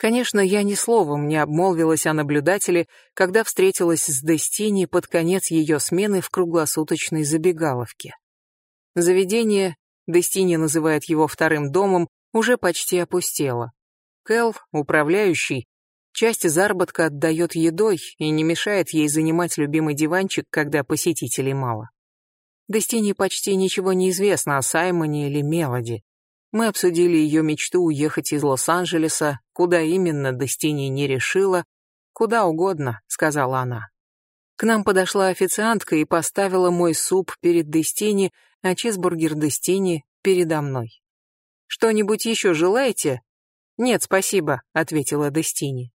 Конечно, я ни словом не обмолвилась о наблюдателе, когда встретилась с Дестини под конец ее смены в круглосуточной забегаловке. Заведение, Дестини называет его вторым домом, уже почти опустело. Кэл, управляющий, часть заработка отдает едой и не мешает ей занимать любимый диванчик, когда посетителей мало. Дестини почти ничего не известно о Саймоне или Мелоди. Мы обсудили ее мечту уехать из Лос-Анджелеса, куда именно Дестини не решила. «Куда угодно», — сказала она. К нам подошла официантка и поставила мой суп перед Дестини, а чизбургер Дестини передо мной. «Что-нибудь еще желаете?» «Нет, спасибо», — ответила Дестини.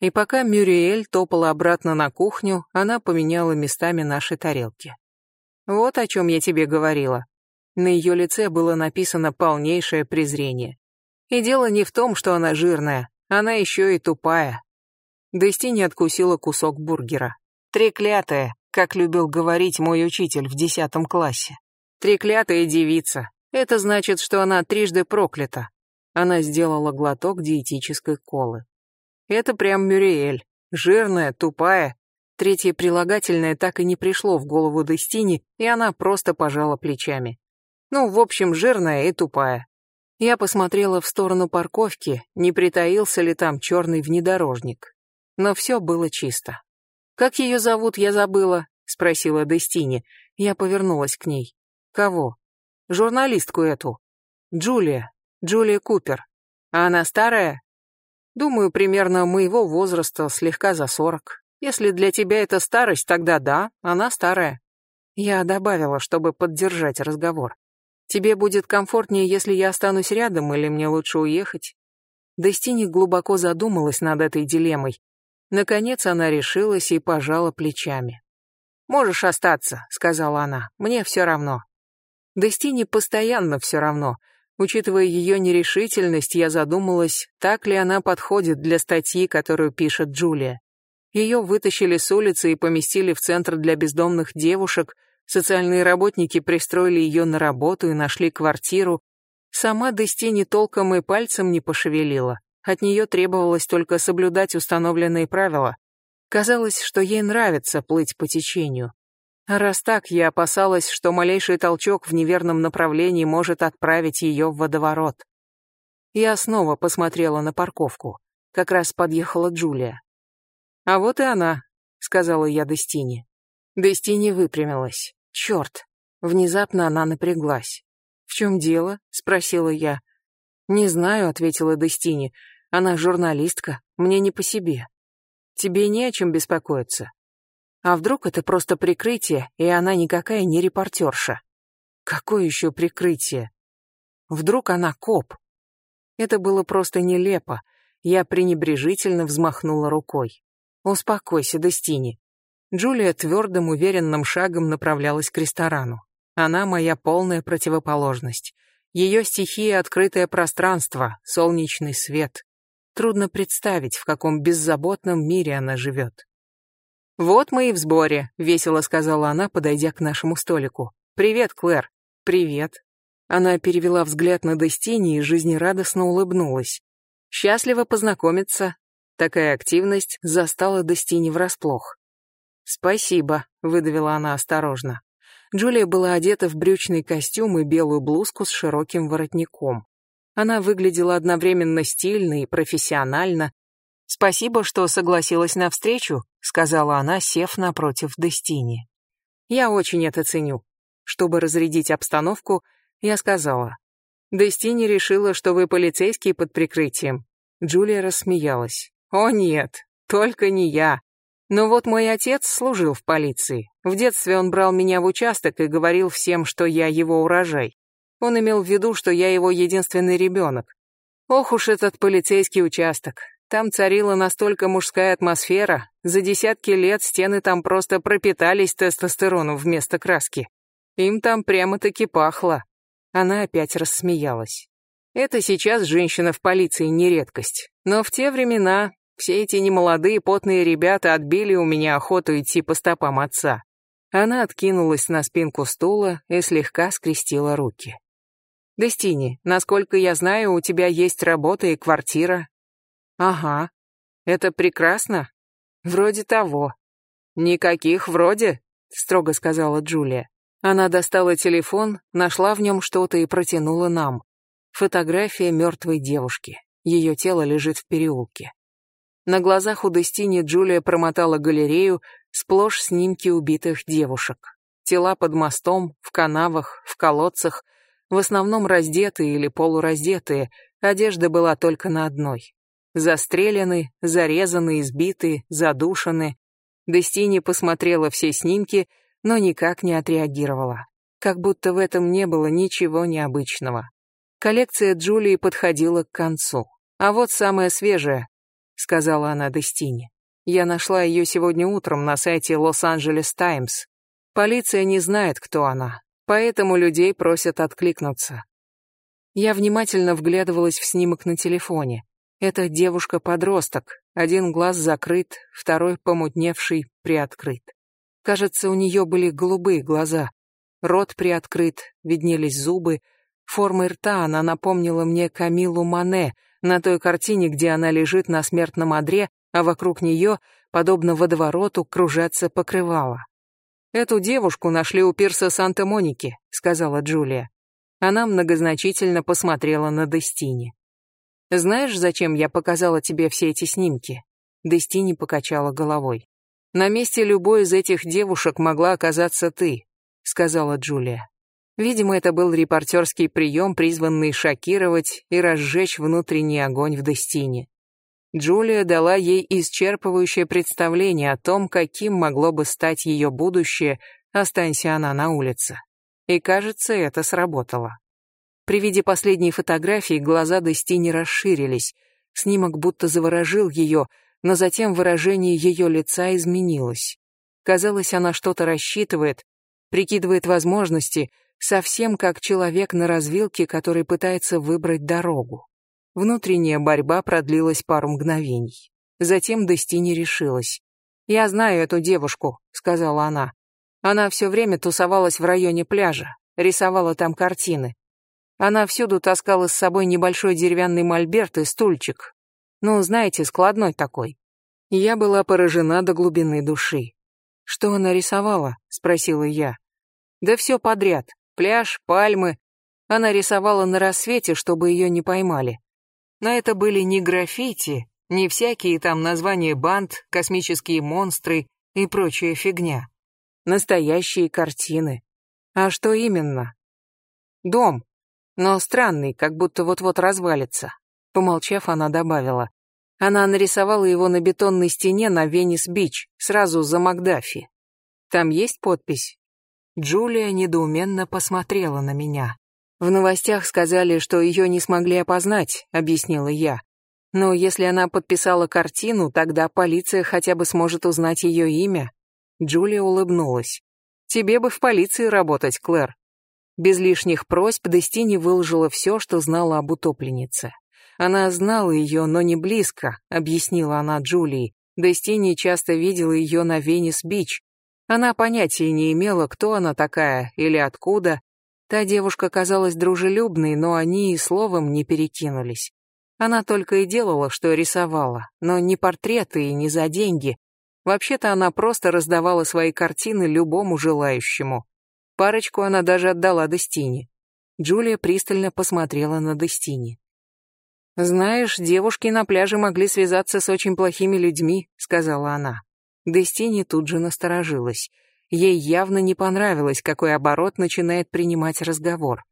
И пока Мюриэль топала обратно на кухню, она поменяла местами наши тарелки. «Вот о чем я тебе говорила», на ее лице было написано полнейшее презрение. И дело не в том, что она жирная, она еще и тупая. Дестини откусила кусок бургера. Треклятая, как любил говорить мой учитель в десятом классе. Треклятая девица. Это значит, что она трижды проклята. Она сделала глоток диетической колы. Это прям Мюриэль. Жирная, тупая. Третье прилагательное так и не пришло в голову Дестини, и она просто пожала плечами. Ну, в общем, жирная и тупая. Я посмотрела в сторону парковки, не притаился ли там черный внедорожник. Но все было чисто. «Как ее зовут, я забыла», — спросила Дестини. Я повернулась к ней. «Кого?» «Журналистку эту. Джулия. Джулия Купер. А она старая?» «Думаю, примерно моего возраста, слегка за сорок. Если для тебя это старость, тогда да, она старая». Я добавила, чтобы поддержать разговор. Тебе будет комфортнее, если я останусь рядом, или мне лучше уехать?» Дестини глубоко задумалась над этой дилеммой. Наконец она решилась и пожала плечами. «Можешь остаться», — сказала она, — «мне все равно». Дестини постоянно все равно. Учитывая ее нерешительность, я задумалась, так ли она подходит для статьи, которую пишет Джулия. Ее вытащили с улицы и поместили в центр для бездомных девушек, Социальные работники пристроили ее на работу и нашли квартиру. Сама Дестини толком и пальцем не пошевелила. От нее требовалось только соблюдать установленные правила. Казалось, что ей нравится плыть по течению. А раз так, я опасалась, что малейший толчок в неверном направлении может отправить ее в водоворот. Я снова посмотрела на парковку. Как раз подъехала Джулия. «А вот и она», — сказала я Дестине. Дестини выпрямилась. Черт! Внезапно она напряглась. «В чем дело?» — спросила я. «Не знаю», — ответила Дестини. «Она журналистка, мне не по себе. Тебе не о чем беспокоиться. А вдруг это просто прикрытие, и она никакая не репортерша? Какое еще прикрытие? Вдруг она коп? Это было просто нелепо. Я пренебрежительно взмахнула рукой. «Успокойся, Дестини. Джулия твердым, уверенным шагом направлялась к ресторану. Она моя полная противоположность. Ее стихия — открытое пространство, солнечный свет. Трудно представить, в каком беззаботном мире она живет. «Вот мы и в сборе», — весело сказала она, подойдя к нашему столику. «Привет, Клэр». «Привет». Она перевела взгляд на Дестини и жизнерадостно улыбнулась. «Счастливо познакомиться». Такая активность застала Дестини врасплох. «Спасибо», — выдавила она осторожно. Джулия была одета в брючный костюм и белую блузку с широким воротником. Она выглядела одновременно стильно и профессионально. «Спасибо, что согласилась на встречу», — сказала она, сев напротив Дестини. «Я очень это ценю». Чтобы разрядить обстановку, я сказала. «Дестини решила, что вы полицейский под прикрытием». Джулия рассмеялась. «О нет, только не я. Но вот мой отец служил в полиции. В детстве он брал меня в участок и говорил всем, что я его урожай. Он имел в виду, что я его единственный ребенок. Ох уж этот полицейский участок. Там царила настолько мужская атмосфера, за десятки лет стены там просто пропитались тестостероном вместо краски. Им там прямо-таки пахло. Она опять рассмеялась. Это сейчас женщина в полиции не редкость. Но в те времена все эти немолодые потные ребята отбили у меня охоту идти по стопам отца. Она откинулась на спинку стула и слегка скрестила руки. «Дестини, насколько я знаю, у тебя есть работа и квартира». Ага. Это прекрасно? Вроде того. Никаких вроде, строго сказала Джулия. Она достала телефон, нашла в нем что-то и протянула нам. Фотография мертвой девушки. Ее тело лежит в переулке. На глазах у Дестини Джулия промотала галерею, сплошь снимки убитых девушек. Тела под мостом, в канавах, в колодцах, в основном раздетые или полураздетые, одежда была только на одной. Застрелены, зарезаны, избиты, задушены. Дестини посмотрела все снимки, но никак не отреагировала. Как будто в этом не было ничего необычного. Коллекция Джулии подходила к концу. «А вот самая свежая», — сказала она Дестине. «Я нашла ее сегодня утром на сайте Лос-Анджелес Таймс. Полиция не знает, кто она, поэтому людей просят откликнуться». Я внимательно вглядывалась в снимок на телефоне. Это девушка-подросток. Один глаз закрыт, второй помутневший, приоткрыт. Кажется, у нее были голубые глаза. Рот приоткрыт, виднелись зубы. Формой рта она напомнила мне Камилу Мане на той картине, где она лежит на смертном одре, а вокруг нее, подобно водовороту, кружатся покрывала. «Эту девушку нашли у пирса Санта-Моники», — сказала Джулия. Она многозначительно посмотрела на Дестини. Знаешь, зачем я показала тебе все эти снимки? Дестини покачала головой. На месте любой из этих девушек могла оказаться ты, сказала Джулия. Видимо, это был репортерский прием, призванный шокировать и разжечь внутренний огонь в Дестине. Джулия дала ей исчерпывающее представление о том, каким могло бы стать ее будущее, останься она на улице. И, кажется, это сработало. При виде последней фотографии глаза Дестини расширились. Снимок будто заворожил ее, но затем выражение ее лица изменилось. Казалось, она что-то рассчитывает, прикидывает возможности, совсем как человек на развилке, который пытается выбрать дорогу. Внутренняя борьба продлилась пару мгновений. Затем Дестини решилась. «Я знаю эту девушку», — сказала она. «Она все время тусовалась в районе пляжа, рисовала там картины. Она всюду таскала с собой небольшой деревянный мольберт и стульчик. Ну, знаете, складной такой. Я была поражена до глубины души. «Что она рисовала?» — спросила я. «Да все подряд. Пляж, пальмы. Она рисовала на рассвете, чтобы ее не поймали. Но это были не граффити, не всякие там названия банд, космические монстры и прочая фигня. Настоящие картины. А что именно? Дом, но странный, как будто вот-вот развалится. Помолчав, она добавила. Она нарисовала его на бетонной стене на Венес-Бич, сразу за Макдафи. Там есть подпись? Джулия недоуменно посмотрела на меня. В новостях сказали, что ее не смогли опознать, объяснила я. Но если она подписала картину, тогда полиция хотя бы сможет узнать ее имя. Джулия улыбнулась. Тебе бы в полиции работать, Клэр. Без лишних просьб Дестини выложила все, что знала об утопленнице. Она знала ее, но не близко, объяснила она Джулии. Дестини часто видела ее на Венес-Бич. Она понятия не имела, кто она такая или откуда. Та девушка казалась дружелюбной, но они и словом не перекинулись. Она только и делала, что рисовала, но не портреты и не за деньги. Вообще-то она просто раздавала свои картины любому желающему. Парочку она даже отдала Дестине. Джулия пристально посмотрела на Дестини. «Знаешь, девушки на пляже могли связаться с очень плохими людьми», — сказала она. Дестини тут же насторожилась. Ей явно не понравилось, какой оборот начинает принимать разговор.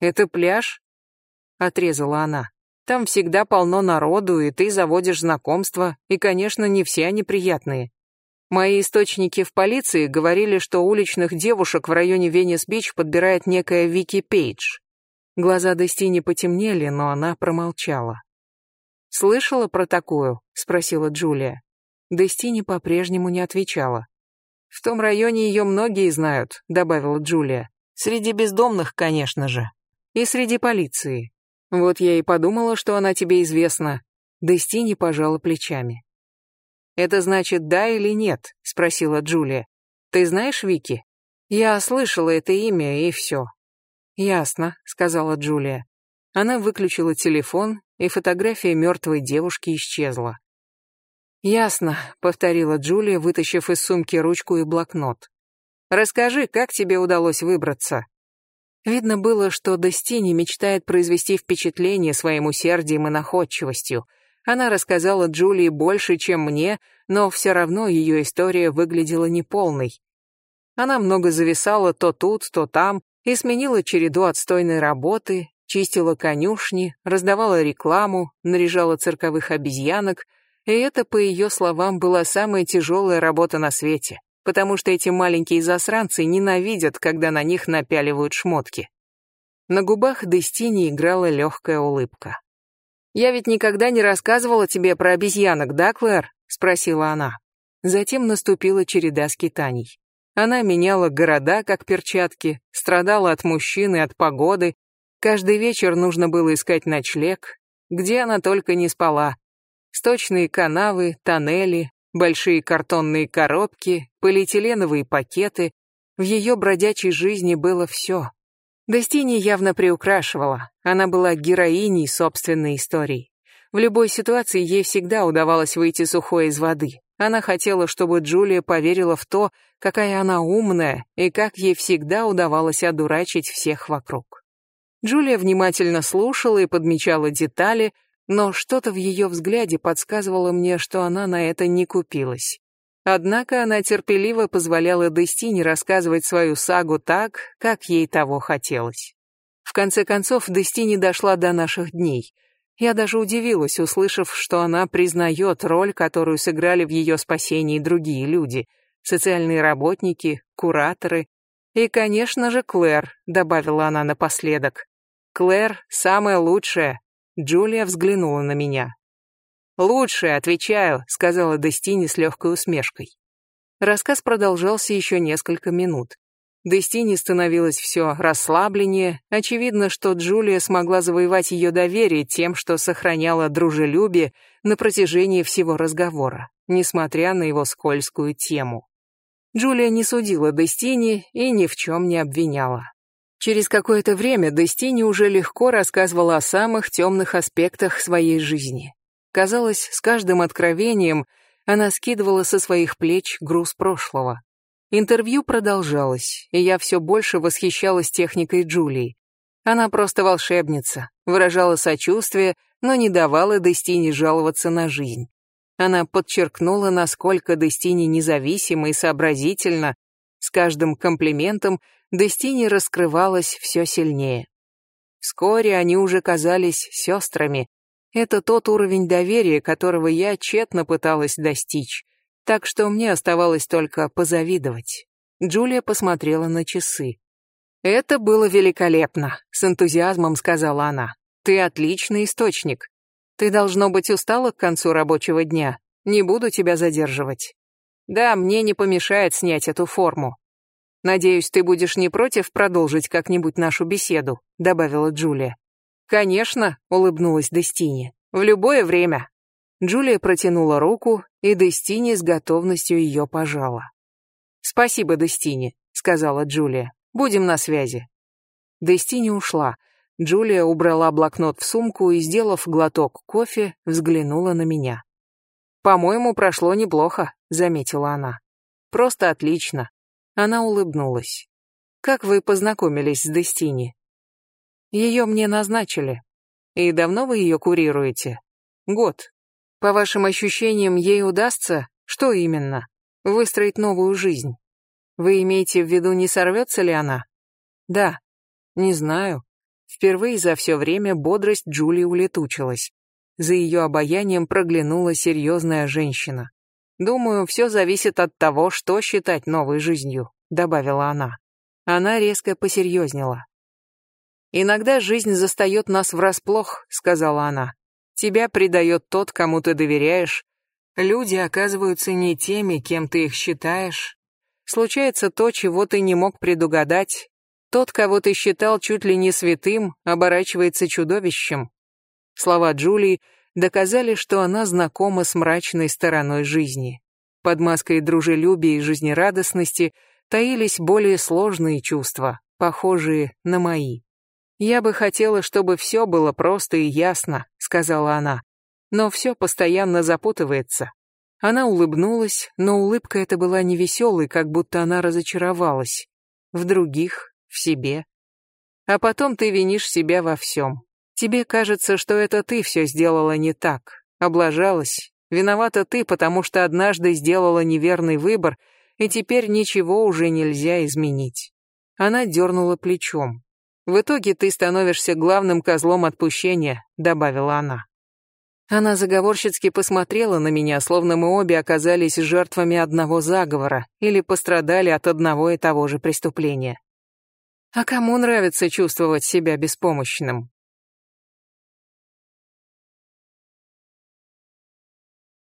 «Это пляж?» — отрезала она. «Там всегда полно народу, и ты заводишь знакомства, и, конечно, не все они приятные. Мои источники в полиции говорили, что уличных девушек в районе Венес-Бич подбирает некая Вики Пейдж. Глаза Дестини потемнели, но она промолчала. «Слышала про такую?» — спросила Джулия. Дестини по-прежнему не отвечала. «В том районе ее многие знают», — добавила Джулия. «Среди бездомных, конечно же. И среди полиции. Вот я и подумала, что она тебе известна». Дестини пожала плечами. «Это значит да или нет?» — спросила Джулия. «Ты знаешь Вики?» «Я слышала это имя, и все». «Ясно», — сказала Джулия. Она выключила телефон и фотография мертвой девушки исчезла. «Ясно», — повторила Джулия, вытащив из сумки ручку и блокнот. «Расскажи, как тебе удалось выбраться?» Видно было, что Достини мечтает произвести впечатление своим усердием и находчивостью. Она рассказала Джулии больше, чем мне, но все равно ее история выглядела неполной. Она много зависала то тут, то там и сменила череду отстойной работы, чистила конюшни, раздавала рекламу, наряжала цирковых обезьянок — и это, по ее словам, была самая тяжелая работа на свете, потому что эти маленькие засранцы ненавидят, когда на них напяливают шмотки. На губах Дестини играла легкая улыбка. «Я ведь никогда не рассказывала тебе про обезьянок, да, Клэр?» — спросила она. Затем наступила череда скитаний. Она меняла города, как перчатки, страдала от мужчин и от погоды. Каждый вечер нужно было искать ночлег. Где она только не спала, Сточные канавы, тоннели, большие картонные коробки, полиэтиленовые пакеты. В ее бродячей жизни было все. Достини явно приукрашивала. Она была героиней собственной истории. В любой ситуации ей всегда удавалось выйти сухой из воды. Она хотела, чтобы Джулия поверила в то, какая она умная, и как ей всегда удавалось одурачить всех вокруг. Джулия внимательно слушала и подмечала детали, но что-то в ее взгляде подсказывало мне, что она на это не купилась. Однако она терпеливо позволяла Дестине рассказывать свою сагу так, как ей того хотелось. В конце концов, Дестини дошла до наших дней. Я даже удивилась, услышав, что она признает роль, которую сыграли в ее спасении другие люди, социальные работники, кураторы и, конечно же, Клэр, добавила она напоследок. Клэр самая лучшая, Джулия взглянула на меня. «Лучше, отвечаю», — сказала Дестини с легкой усмешкой. Рассказ продолжался еще несколько минут. Дестини становилась все расслабленнее. Очевидно, что Джулия смогла завоевать ее доверие тем, что сохраняла дружелюбие на протяжении всего разговора, несмотря на его скользкую тему. Джулия не судила Дестини и ни в чем не обвиняла. Через какое-то время Дестини уже легко рассказывала о самых темных аспектах своей жизни. Казалось, с каждым откровением она скидывала со своих плеч груз прошлого. Интервью продолжалось, и я все больше восхищалась техникой Джулии. Она просто волшебница, выражала сочувствие, но не давала Дестине жаловаться на жизнь. Она подчеркнула, насколько Дестини независима и сообразительна. С каждым комплиментом Дестини раскрывалась все сильнее. Вскоре они уже казались сестрами. Это тот уровень доверия, которого я тщетно пыталась достичь, так что мне оставалось только позавидовать. Джулия посмотрела на часы. «Это было великолепно», — с энтузиазмом сказала она. «Ты отличный источник. Ты, должно быть, устала к концу рабочего дня. Не буду тебя задерживать. Да, мне не помешает снять эту форму. «Надеюсь, ты будешь не против продолжить как-нибудь нашу беседу», — добавила Джулия. «Конечно», — улыбнулась Дестини. «В любое время». Джулия протянула руку, и Дестини с готовностью ее пожала. «Спасибо, Дестини», — сказала Джулия. «Будем на связи». Дестини ушла. Джулия убрала блокнот в сумку и, сделав глоток кофе, взглянула на меня. «По-моему, прошло неплохо», — заметила она. «Просто отлично. Она улыбнулась. «Как вы познакомились с Дестини?» «Ее мне назначили. И давно вы ее курируете?» «Год. По вашим ощущениям, ей удастся? Что именно? Выстроить новую жизнь. Вы имеете в виду, не сорвется ли она?» «Да. Не знаю». Впервые за все время бодрость Джулии улетучилась. За ее обаянием проглянула серьезная женщина. Думаю, все зависит от того, что считать новой жизнью, добавила она. Она резко посерьезнела. Иногда жизнь застает нас врасплох, сказала она. Тебя предает тот, кому ты доверяешь. Люди оказываются не теми, кем ты их считаешь. Случается то, чего ты не мог предугадать. Тот, кого ты считал чуть ли не святым, оборачивается чудовищем. Слова Джулии доказали, что она знакома с мрачной стороной жизни. Под маской дружелюбия и жизнерадостности таились более сложные чувства, похожие на мои. «Я бы хотела, чтобы все было просто и ясно», — сказала она. «Но все постоянно запутывается». Она улыбнулась, но улыбка эта была невеселой, как будто она разочаровалась. В других, в себе. А потом ты винишь себя во всем. Тебе кажется, что это ты все сделала не так, облажалась. Виновата ты, потому что однажды сделала неверный выбор, и теперь ничего уже нельзя изменить. Она дернула плечом. В итоге ты становишься главным козлом отпущения, добавила она. Она заговорщицки посмотрела на меня, словно мы обе оказались жертвами одного заговора или пострадали от одного и того же преступления. А кому нравится чувствовать себя беспомощным?